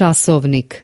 časovnik.